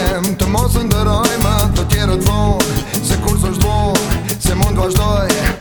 them Të mosë ndërojmë Të tjerët vonë Se kur së shtë vonë Se mund të vazhdojë